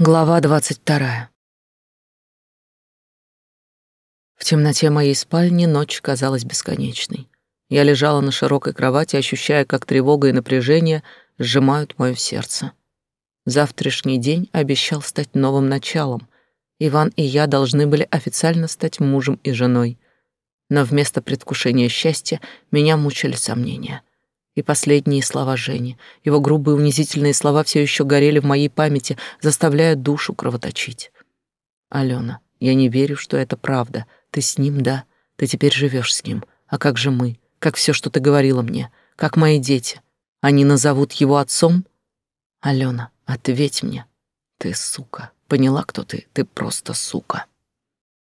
Глава двадцать вторая. В темноте моей спальни ночь казалась бесконечной. Я лежала на широкой кровати, ощущая, как тревога и напряжение сжимают мое сердце. Завтрашний день обещал стать новым началом. Иван и я должны были официально стать мужем и женой. Но вместо предвкушения счастья меня мучили сомнения и последние слова Жени. Его грубые унизительные слова все еще горели в моей памяти, заставляя душу кровоточить. Алена, я не верю, что это правда. Ты с ним, да? Ты теперь живешь с ним. А как же мы? Как все, что ты говорила мне? Как мои дети? Они назовут его отцом? Алена, ответь мне. Ты сука. Поняла, кто ты? Ты просто сука.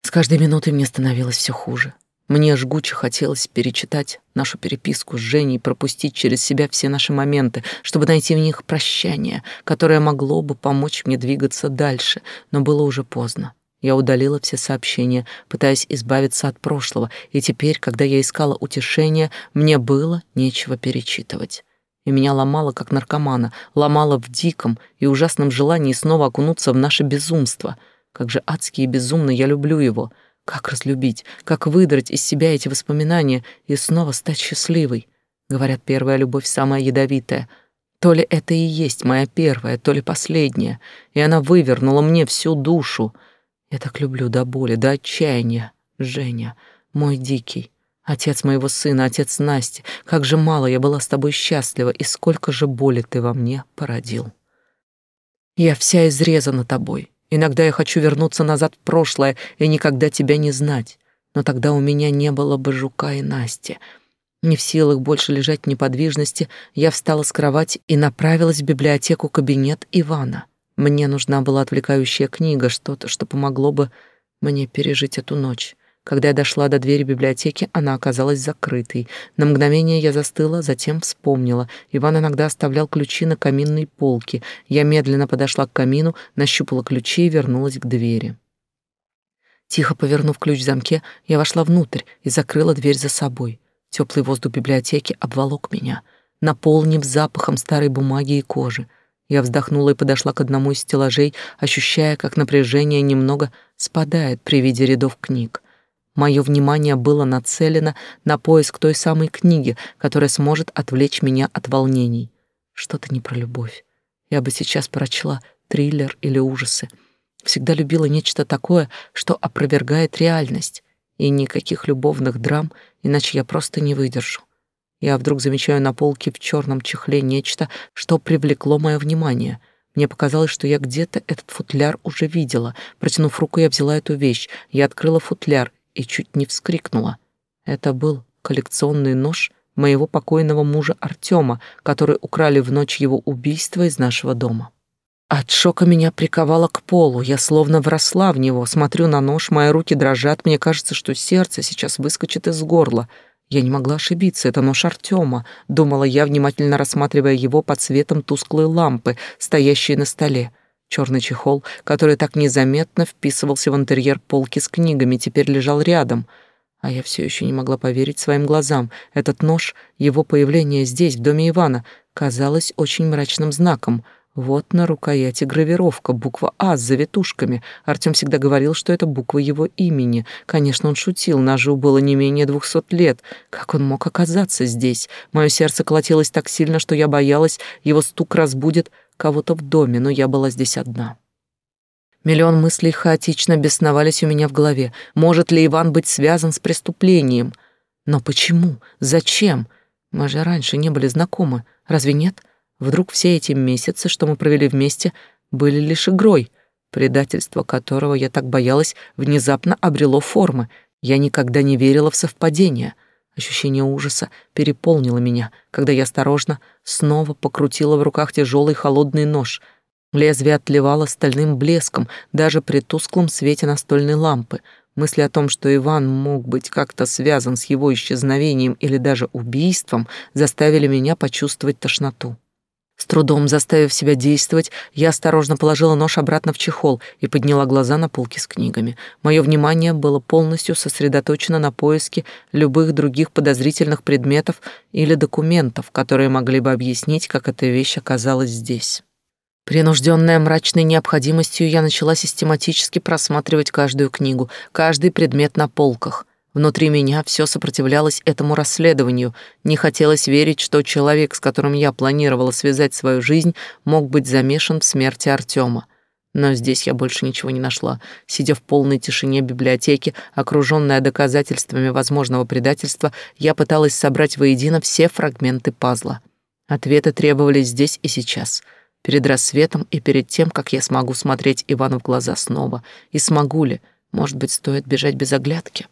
С каждой минутой мне становилось все хуже. Мне жгуче хотелось перечитать нашу переписку с Женей пропустить через себя все наши моменты, чтобы найти в них прощание, которое могло бы помочь мне двигаться дальше, но было уже поздно. Я удалила все сообщения, пытаясь избавиться от прошлого, и теперь, когда я искала утешения, мне было нечего перечитывать. И меня ломало, как наркомана, ломало в диком и ужасном желании снова окунуться в наше безумство. Как же адски и безумно я люблю его — как разлюбить, как выдрать из себя эти воспоминания и снова стать счастливой? Говорят, первая любовь самая ядовитая. То ли это и есть моя первая, то ли последняя, и она вывернула мне всю душу. Я так люблю до боли, до отчаяния. Женя, мой дикий, отец моего сына, отец Насти, как же мало я была с тобой счастлива, и сколько же боли ты во мне породил. Я вся изрезана тобой, Иногда я хочу вернуться назад в прошлое и никогда тебя не знать. Но тогда у меня не было бы жука и Насти. Не в силах больше лежать в неподвижности, я встала с кровати и направилась в библиотеку кабинет Ивана. Мне нужна была отвлекающая книга, что-то, что помогло бы мне пережить эту ночь. Когда я дошла до двери библиотеки, она оказалась закрытой. На мгновение я застыла, затем вспомнила. Иван иногда оставлял ключи на каминной полке. Я медленно подошла к камину, нащупала ключи и вернулась к двери. Тихо повернув ключ в замке, я вошла внутрь и закрыла дверь за собой. Теплый воздух библиотеки обволок меня, наполнив запахом старой бумаги и кожи. Я вздохнула и подошла к одному из стеллажей, ощущая, как напряжение немного спадает при виде рядов книг. Мое внимание было нацелено на поиск той самой книги, которая сможет отвлечь меня от волнений. Что-то не про любовь. Я бы сейчас прочла триллер или ужасы. Всегда любила нечто такое, что опровергает реальность. И никаких любовных драм, иначе я просто не выдержу. Я вдруг замечаю на полке в черном чехле нечто, что привлекло мое внимание. Мне показалось, что я где-то этот футляр уже видела. Протянув руку, я взяла эту вещь. Я открыла футляр и чуть не вскрикнула. Это был коллекционный нож моего покойного мужа Артема, который украли в ночь его убийства из нашего дома. От шока меня приковало к полу, я словно вросла в него, смотрю на нож, мои руки дрожат, мне кажется, что сердце сейчас выскочит из горла. Я не могла ошибиться, это нож Артема, думала я, внимательно рассматривая его под светом тусклой лампы, стоящей на столе. Черный чехол, который так незаметно вписывался в интерьер полки с книгами, теперь лежал рядом. А я все еще не могла поверить своим глазам. Этот нож, его появление здесь, в доме Ивана, казалось очень мрачным знаком. Вот на рукояти гравировка, буква «А» с завитушками. Артем всегда говорил, что это буква его имени. Конечно, он шутил, ножу было не менее двухсот лет. Как он мог оказаться здесь? Мое сердце колотилось так сильно, что я боялась, его стук разбудит кого-то в доме, но я была здесь одна. Миллион мыслей хаотично бесновались у меня в голове. Может ли Иван быть связан с преступлением? Но почему? Зачем? Мы же раньше не были знакомы, разве нет? Вдруг все эти месяцы, что мы провели вместе, были лишь игрой, предательство которого я так боялась, внезапно обрело формы. Я никогда не верила в совпадения. Ощущение ужаса переполнило меня, когда я осторожно снова покрутила в руках тяжелый холодный нож. Лезвие отливало стальным блеском даже при тусклом свете настольной лампы. Мысли о том, что Иван мог быть как-то связан с его исчезновением или даже убийством, заставили меня почувствовать тошноту. С трудом заставив себя действовать, я осторожно положила нож обратно в чехол и подняла глаза на полки с книгами. Мое внимание было полностью сосредоточено на поиске любых других подозрительных предметов или документов, которые могли бы объяснить, как эта вещь оказалась здесь. Принужденная мрачной необходимостью, я начала систематически просматривать каждую книгу, каждый предмет на полках. Внутри меня все сопротивлялось этому расследованию. Не хотелось верить, что человек, с которым я планировала связать свою жизнь, мог быть замешан в смерти Артема. Но здесь я больше ничего не нашла. Сидя в полной тишине библиотеки, окруженная доказательствами возможного предательства, я пыталась собрать воедино все фрагменты пазла. Ответы требовались здесь и сейчас — перед рассветом и перед тем, как я смогу смотреть Ивану в глаза снова. И смогу ли? Может быть, стоит бежать без оглядки?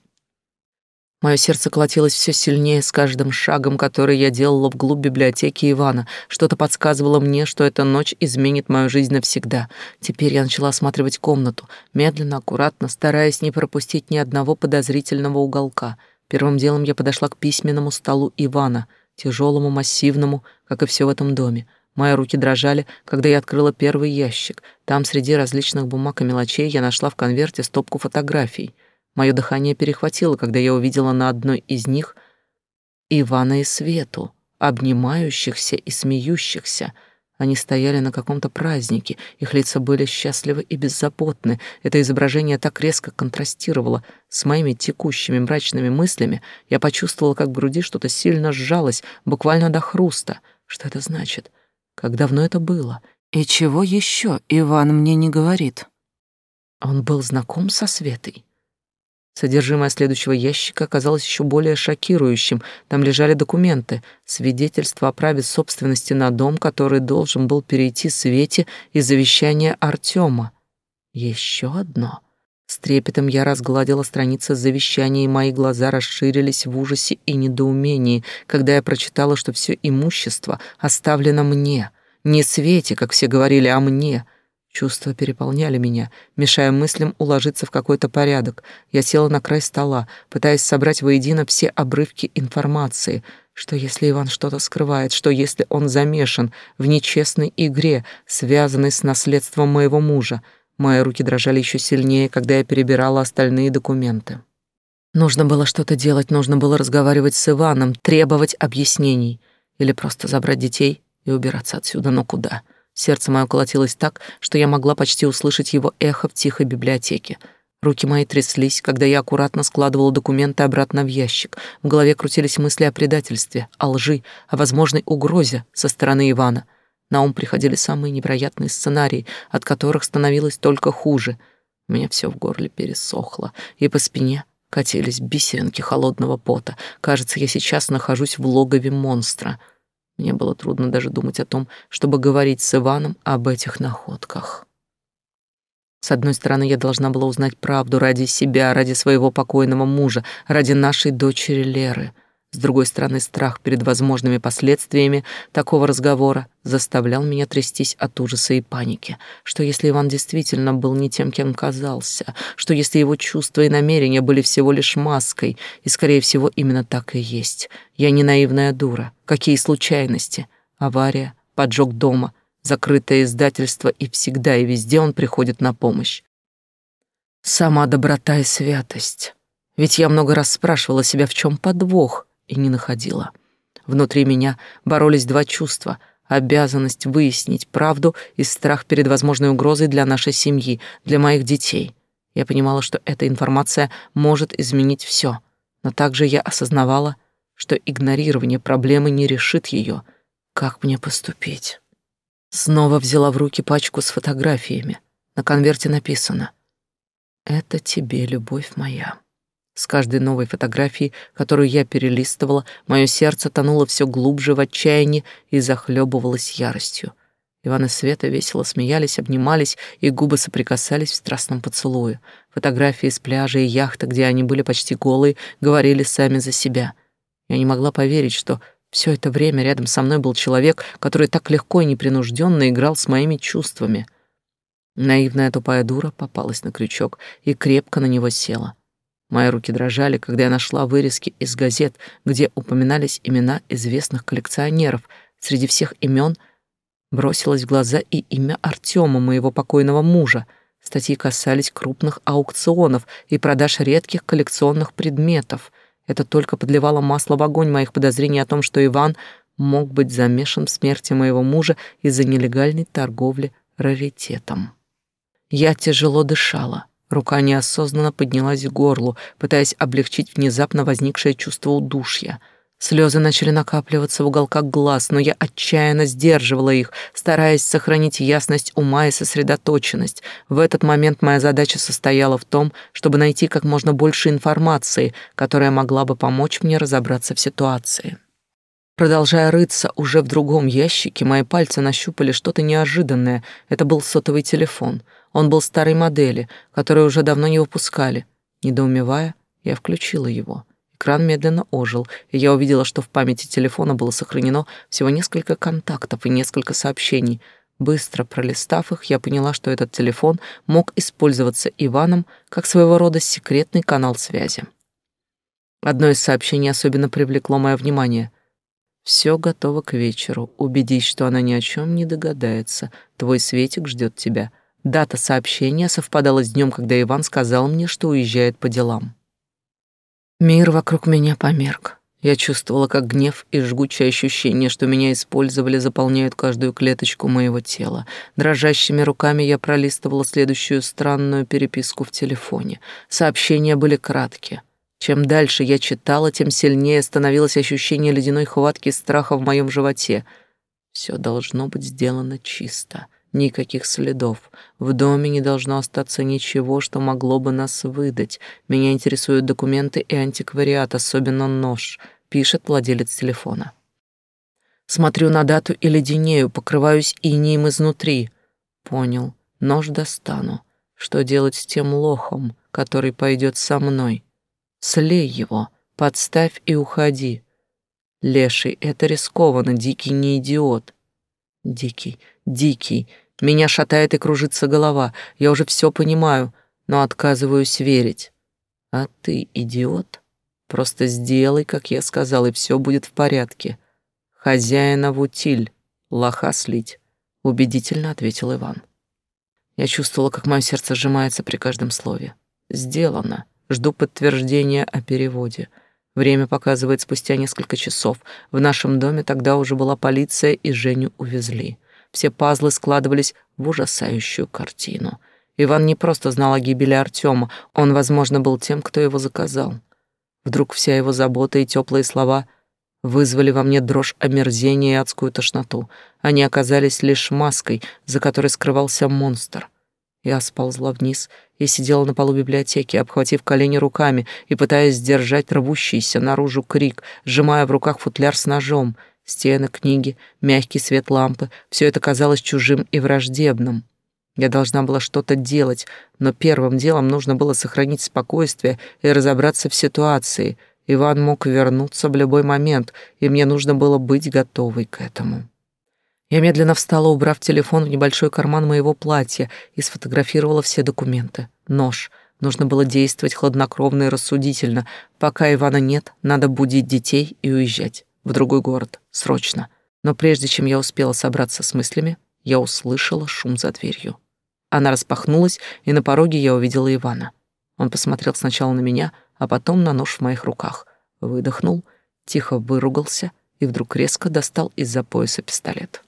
Мое сердце колотилось все сильнее с каждым шагом, который я делала вглубь библиотеки Ивана. Что-то подсказывало мне, что эта ночь изменит мою жизнь навсегда. Теперь я начала осматривать комнату, медленно, аккуратно, стараясь не пропустить ни одного подозрительного уголка. Первым делом я подошла к письменному столу Ивана, тяжелому, массивному, как и все в этом доме. Мои руки дрожали, когда я открыла первый ящик. Там среди различных бумаг и мелочей я нашла в конверте стопку фотографий. Мое дыхание перехватило, когда я увидела на одной из них Ивана и Свету, обнимающихся и смеющихся. Они стояли на каком-то празднике, их лица были счастливы и беззаботны. Это изображение так резко контрастировало с моими текущими мрачными мыслями. Я почувствовала, как в груди что-то сильно сжалось, буквально до хруста. Что это значит? Как давно это было? И чего еще Иван мне не говорит? Он был знаком со Светой. Содержимое следующего ящика оказалось еще более шокирующим. Там лежали документы, свидетельство о праве собственности на дом, который должен был перейти Свете и завещание Артема. Еще одно. С трепетом я разгладила страницы завещания, и мои глаза расширились в ужасе и недоумении, когда я прочитала, что все имущество оставлено мне. Не Свете, как все говорили, а мне. Чувства переполняли меня, мешая мыслям уложиться в какой-то порядок. Я села на край стола, пытаясь собрать воедино все обрывки информации. Что если Иван что-то скрывает? Что если он замешан в нечестной игре, связанной с наследством моего мужа? Мои руки дрожали еще сильнее, когда я перебирала остальные документы. Нужно было что-то делать, нужно было разговаривать с Иваном, требовать объяснений. Или просто забрать детей и убираться отсюда, но куда? Сердце мое колотилось так, что я могла почти услышать его эхо в тихой библиотеке. Руки мои тряслись, когда я аккуратно складывала документы обратно в ящик. В голове крутились мысли о предательстве, о лжи, о возможной угрозе со стороны Ивана — на ум приходили самые невероятные сценарии, от которых становилось только хуже. У меня все в горле пересохло, и по спине катились бисеринки холодного пота. Кажется, я сейчас нахожусь в логове монстра. Мне было трудно даже думать о том, чтобы говорить с Иваном об этих находках. С одной стороны, я должна была узнать правду ради себя, ради своего покойного мужа, ради нашей дочери Леры. С другой стороны, страх перед возможными последствиями такого разговора заставлял меня трястись от ужаса и паники. Что если Иван действительно был не тем, кем казался? Что если его чувства и намерения были всего лишь маской? И, скорее всего, именно так и есть. Я не наивная дура. Какие случайности? Авария, поджог дома, закрытое издательство, и всегда и везде он приходит на помощь. Сама доброта и святость. Ведь я много раз спрашивала себя, в чем подвох — и не находила. Внутри меня боролись два чувства — обязанность выяснить правду и страх перед возможной угрозой для нашей семьи, для моих детей. Я понимала, что эта информация может изменить все, но также я осознавала, что игнорирование проблемы не решит ее. Как мне поступить? Снова взяла в руки пачку с фотографиями. На конверте написано «Это тебе, любовь моя». С каждой новой фотографией, которую я перелистывала, мое сердце тонуло все глубже в отчаянии и захлебывалось яростью. Иван и Света весело смеялись, обнимались, и губы соприкасались в страстном поцелуе. Фотографии с пляжа и яхты, где они были почти голые, говорили сами за себя. Я не могла поверить, что все это время рядом со мной был человек, который так легко и непринужденно играл с моими чувствами. Наивная тупая дура попалась на крючок и крепко на него села. Мои руки дрожали, когда я нашла вырезки из газет, где упоминались имена известных коллекционеров. Среди всех имен бросилось в глаза и имя Артема, моего покойного мужа. Статьи касались крупных аукционов и продаж редких коллекционных предметов. Это только подливало масло в огонь моих подозрений о том, что Иван мог быть замешан в смерти моего мужа из-за нелегальной торговли раритетом. Я тяжело дышала. Рука неосознанно поднялась к горлу, пытаясь облегчить внезапно возникшее чувство удушья — Слезы начали накапливаться в уголках глаз, но я отчаянно сдерживала их, стараясь сохранить ясность ума и сосредоточенность. В этот момент моя задача состояла в том, чтобы найти как можно больше информации, которая могла бы помочь мне разобраться в ситуации. Продолжая рыться уже в другом ящике, мои пальцы нащупали что-то неожиданное. Это был сотовый телефон. Он был старой модели, которую уже давно не выпускали. Недоумевая, я включила его. Экран медленно ожил, и я увидела, что в памяти телефона было сохранено всего несколько контактов и несколько сообщений. Быстро пролистав их, я поняла, что этот телефон мог использоваться Иваном как своего рода секретный канал связи. Одно из сообщений особенно привлекло мое внимание. «Все готово к вечеру. Убедись, что она ни о чем не догадается. Твой Светик ждет тебя». Дата сообщения совпадала с днем, когда Иван сказал мне, что уезжает по делам. Мир вокруг меня померк. Я чувствовала, как гнев и жгучее ощущение, что меня использовали, заполняют каждую клеточку моего тела. Дрожащими руками я пролистывала следующую странную переписку в телефоне. Сообщения были краткие. Чем дальше я читала, тем сильнее становилось ощущение ледяной хватки страха в моем животе. Все должно быть сделано чисто. Никаких следов. В доме не должно остаться ничего, что могло бы нас выдать. Меня интересуют документы и антиквариат, особенно нож, пишет владелец телефона. Смотрю на дату и леденею, покрываюсь инием изнутри. Понял. Нож достану. Что делать с тем лохом, который пойдет со мной? Слей его, подставь и уходи. Леший, это рискованно, Дикий не идиот. Дикий, Дикий, меня шатает и кружится голова. Я уже все понимаю, но отказываюсь верить. А ты идиот? Просто сделай, как я сказал, и все будет в порядке. Хозяина в утиль, лоха слить, убедительно ответил Иван. Я чувствовала, как мое сердце сжимается при каждом слове. Сделано. Жду подтверждения о переводе. Время показывает спустя несколько часов. В нашем доме тогда уже была полиция, и Женю увезли. Все пазлы складывались в ужасающую картину. Иван не просто знал о гибели Артема, он, возможно, был тем, кто его заказал. Вдруг вся его забота и теплые слова вызвали во мне дрожь омерзения и адскую тошноту. Они оказались лишь маской, за которой скрывался монстр. Я сползла вниз и сидела на полу библиотеки, обхватив колени руками и пытаясь сдержать рвущийся наружу крик, сжимая в руках футляр с ножом — Стены, книги, мягкий свет лампы — все это казалось чужим и враждебным. Я должна была что-то делать, но первым делом нужно было сохранить спокойствие и разобраться в ситуации. Иван мог вернуться в любой момент, и мне нужно было быть готовой к этому. Я медленно встала, убрав телефон в небольшой карман моего платья и сфотографировала все документы. Нож. Нужно было действовать хладнокровно и рассудительно. Пока Ивана нет, надо будить детей и уезжать в другой город, срочно. Но прежде чем я успела собраться с мыслями, я услышала шум за дверью. Она распахнулась, и на пороге я увидела Ивана. Он посмотрел сначала на меня, а потом на нож в моих руках. Выдохнул, тихо выругался и вдруг резко достал из-за пояса пистолет.